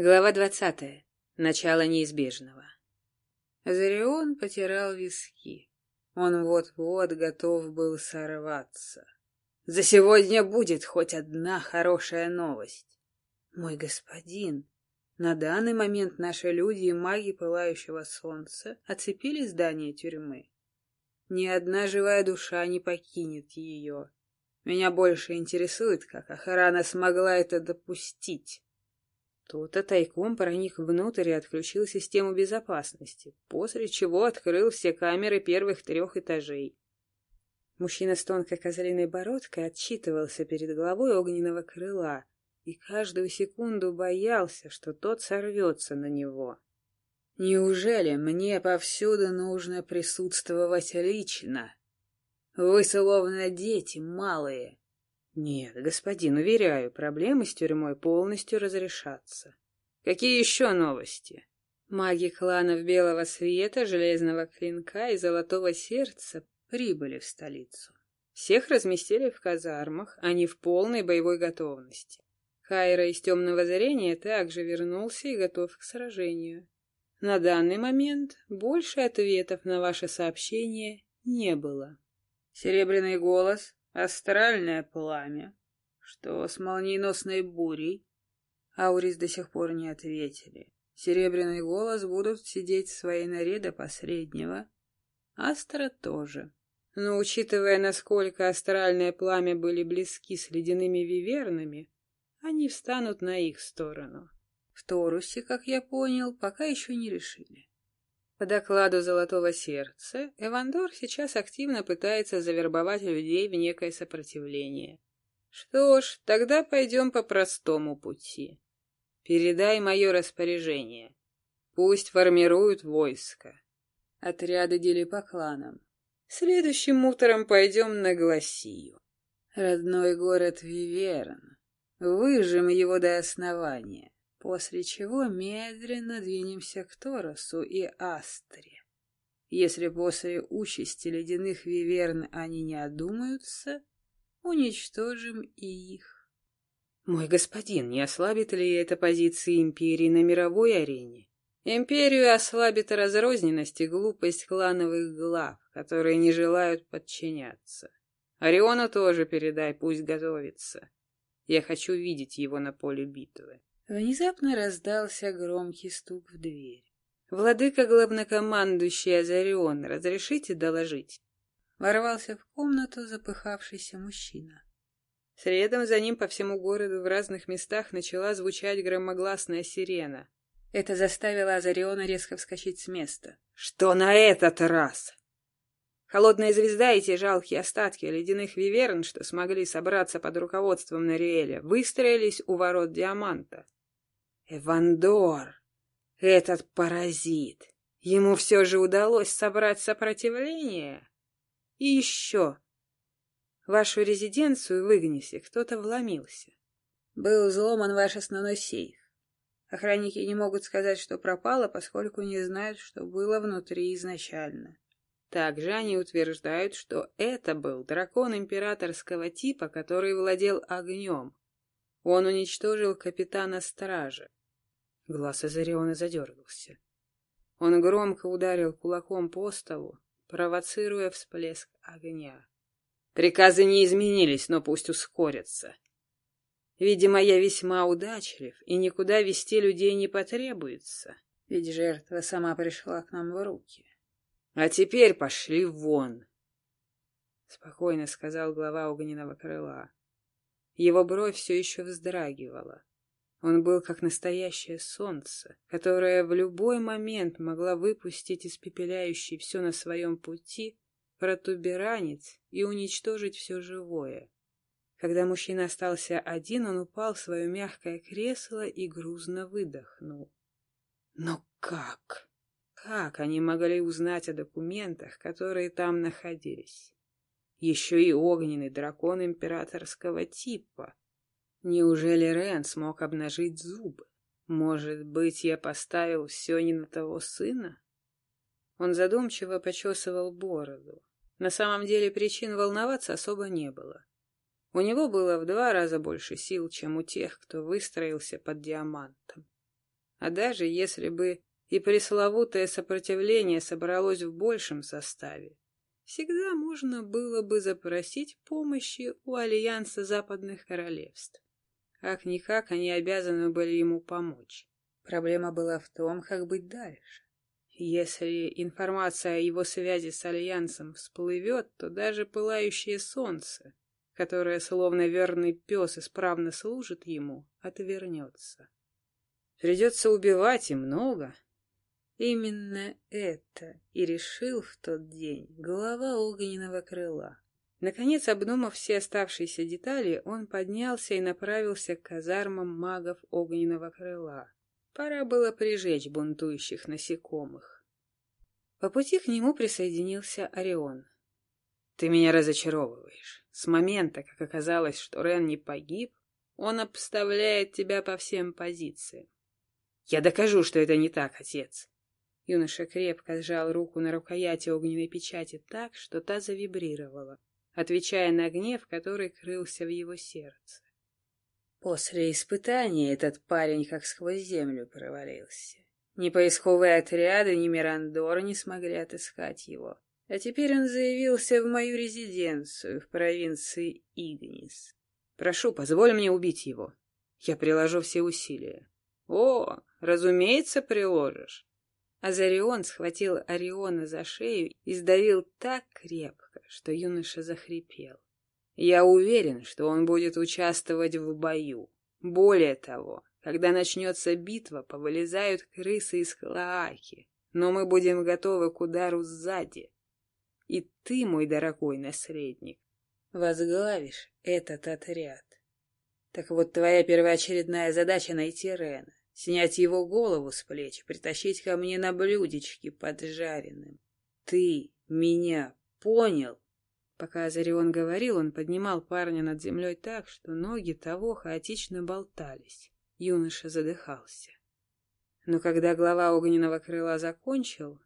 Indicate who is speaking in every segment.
Speaker 1: Глава двадцатая. Начало неизбежного. Зарион потирал виски. Он вот-вот готов был сорваться. За сегодня будет хоть одна хорошая новость. Мой господин, на данный момент наши люди и маги Пылающего Солнца оцепили здание тюрьмы. Ни одна живая душа не покинет ее. Меня больше интересует, как охрана смогла это допустить. Кто-то тайком проник внутрь и отключил систему безопасности, после чего открыл все камеры первых трех этажей. Мужчина с тонкой козлиной бородкой отчитывался перед головой огненного крыла и каждую секунду боялся, что тот сорвется на него. «Неужели мне повсюду нужно присутствовать лично? Вы словно дети малые, нет, господин, уверяю, проблемы с тюрьмой полностью разрешатся. Какие еще новости? Маги кланов Белого Света, Железного Клинка и Золотого Сердца прибыли в столицу. Всех разместили в казармах, они в полной боевой готовности. Хайра из Темного Зарения также вернулся и готов к сражению. На данный момент больше ответов на ваше сообщение не было. Серебряный голос астральное пламя. Что с молниеносной бурей? Аурис до сих пор не ответили. Серебряный голос будут сидеть в своей норе до последнего. Астра тоже. Но учитывая, насколько астральное пламя были близки с ледяными вивернами, они встанут на их сторону. В Торусе, как я понял, пока еще не решили. По докладу Золотого Сердца, Эвандор сейчас активно пытается завербовать людей в некое сопротивление. Что ж, тогда пойдем по простому пути. Передай мое распоряжение. Пусть формируют войско. Отряды дели по кланам. Следующим утром пойдем на Гласию. Родной город Виверн. Выжим его до основания после чего медленно двинемся к Торосу и Астре. Если после участи ледяных виверн они не одумаются, уничтожим и их. Мой господин, не ослабит ли это позиции империи на мировой арене? Империю ослабит разрозненность и глупость клановых глав, которые не желают подчиняться. Ориона тоже передай, пусть готовится. Я хочу видеть его на поле битвы. Внезапно раздался громкий стук в дверь. «Владыка главнокомандующий Азарион, разрешите доложить?» Ворвался в комнату запыхавшийся мужчина. Следом за ним по всему городу в разных местах начала звучать громогласная сирена. Это заставило Азариона резко вскочить с места. «Что на этот раз?» Холодная звезда и те жалкие остатки ледяных виверн, что смогли собраться под руководством Нариэля, выстроились у ворот Диаманта. Эвандор, этот паразит, ему все же удалось собрать сопротивление. И еще, вашу резиденцию в Игнисе кто-то вломился. Был взломан ваш основной сейф. Охранники не могут сказать, что пропало, поскольку не знают, что было внутри изначально. Также они утверждают, что это был дракон императорского типа, который владел огнем. Он уничтожил капитана стражи. Глаз Азариона задергался. Он громко ударил кулаком по столу, провоцируя всплеск огня. Приказы не изменились, но пусть ускорятся. Видимо, я весьма удачлив, и никуда вести людей не потребуется, ведь жертва сама пришла к нам в руки. А теперь пошли вон, — спокойно сказал глава огненного крыла. Его бровь все еще вздрагивала. Он был как настоящее солнце, которое в любой момент могла выпустить испепеляющий все на своем пути протуберанец и уничтожить все живое. Когда мужчина остался один, он упал в свое мягкое кресло и грузно выдохнул. Но как? Как они могли узнать о документах, которые там находились? Еще и огненный дракон императорского типа — Неужели Рен смог обнажить зубы? Может быть, я поставил все не на того сына? Он задумчиво почесывал бороду. На самом деле причин волноваться особо не было. У него было в два раза больше сил, чем у тех, кто выстроился под диамантом. А даже если бы и пресловутое сопротивление собралось в большем составе, всегда можно было бы запросить помощи у Альянса Западных Королевств. Как-никак они обязаны были ему помочь. Проблема была в том, как быть дальше. Если информация о его связи с Альянсом всплывет, то даже пылающее солнце, которое словно верный пес исправно служит ему, отвернется. Придется убивать и много. Именно это и решил в тот день глава огненного крыла. Наконец, обдумав все оставшиеся детали, он поднялся и направился к казармам магов огненного крыла. Пора было прижечь бунтующих насекомых. По пути к нему присоединился Орион. «Ты меня разочаровываешь. С момента, как оказалось, что Рен не погиб, он обставляет тебя по всем позициям. Я докажу, что это не так, отец!» Юноша крепко сжал руку на рукояти огненной печати так, что та завибрировала, отвечая на гнев, который крылся в его сердце. После испытания этот парень как сквозь землю провалился. Ни поисковые отряды, ни Мирандор не смогли отыскать его. А теперь он заявился в мою резиденцию в провинции Игнис. Прошу, позволь мне убить его. Я приложу все усилия. О, разумеется, приложишь. Азарион схватил Ориона за шею и сдавил так крепко, что юноша захрипел. Я уверен, что он будет участвовать в бою. Более того, когда начнется битва, повылезают крысы из клоаки, но мы будем готовы к удару сзади. И ты, мой дорогой наследник, возглавишь этот отряд. Так вот, твоя первоочередная задача — найти Рена, снять его голову с плеч, притащить ко мне на блюдечке поджаренным. Ты меня понял? Пока Азарион говорил, он поднимал парня над землей так, что ноги того хаотично болтались. Юноша задыхался. Но когда глава огненного крыла закончил,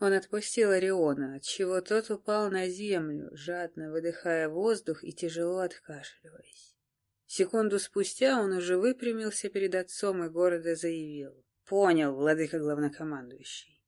Speaker 1: он отпустил Ориона, отчего тот упал на землю, жадно выдыхая воздух и тяжело откашливаясь. Секунду спустя он уже выпрямился перед отцом и города заявил. «Понял, владыка главнокомандующий.